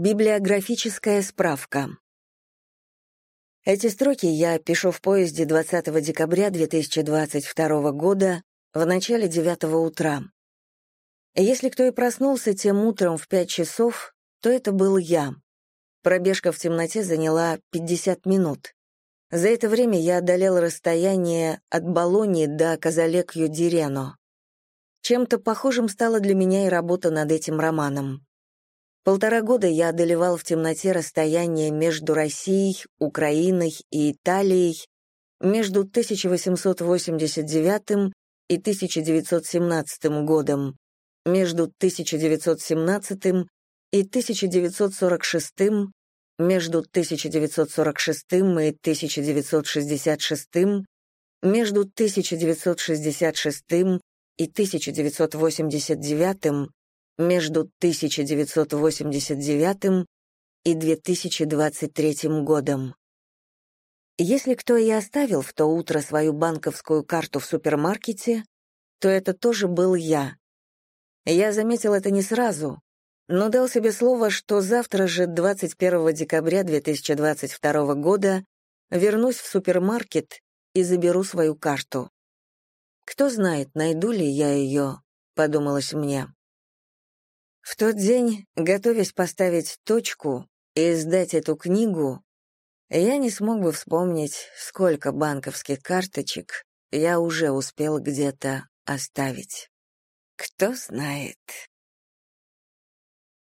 Библиографическая справка. Эти строки я пишу в поезде 20 декабря 2022 года в начале 9 утра. Если кто и проснулся тем утром в 5 часов, то это был я. Пробежка в темноте заняла 50 минут. За это время я одолел расстояние от Болони до Казалек-Юдирено. Чем-то похожим стала для меня и работа над этим романом. Полтора года я одолевал в темноте расстояние между Россией, Украиной и Италией, между 1889 и 1917 годом, между 1917 и 1946, между 1946 и 1966, между 1966 и 1989, между 1989 и 2023 годом. Если кто и оставил в то утро свою банковскую карту в супермаркете, то это тоже был я. Я заметил это не сразу, но дал себе слово, что завтра же, 21 декабря 2022 года, вернусь в супермаркет и заберу свою карту. Кто знает, найду ли я ее, подумалось мне. В тот день, готовясь поставить точку и сдать эту книгу, я не смог бы вспомнить, сколько банковских карточек я уже успел где-то оставить. Кто знает.